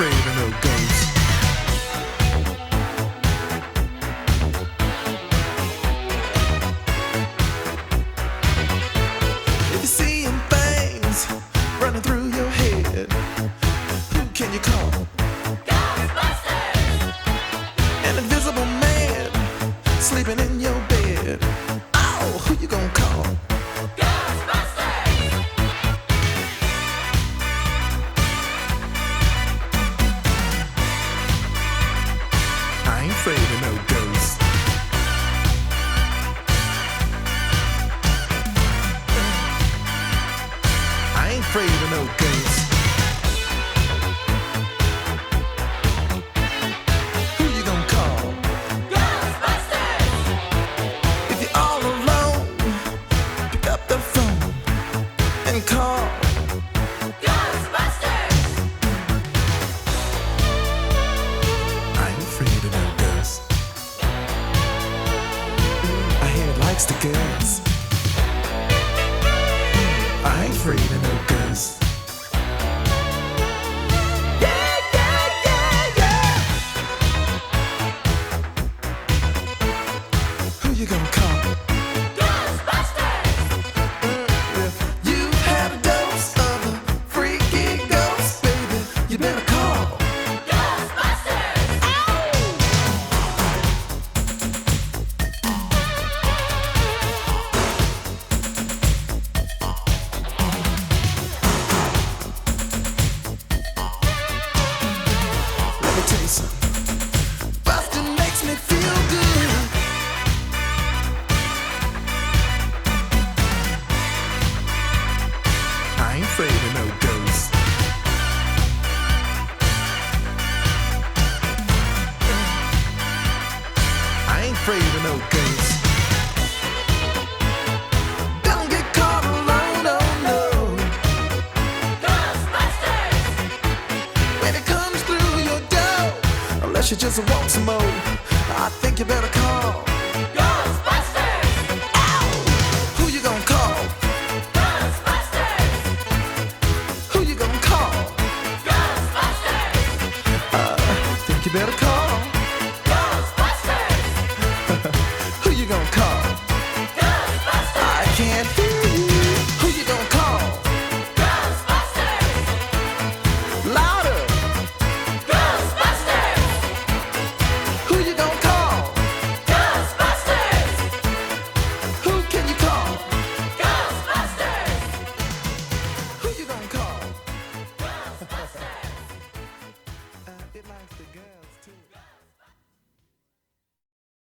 afraid of no ghosts. afraid of no ghosts? Who you gonna call? Ghostbusters! If you're all alone, pick up the phone and call. Ghostbusters! I'm afraid of no ghosts. I hear it likes the girls. ain't afraid of no ghosts. I ain't afraid of no ghosts. Don't get caught alone, oh, no. Ghostbusters! When it comes through your door, unless you just want some more, I think you better.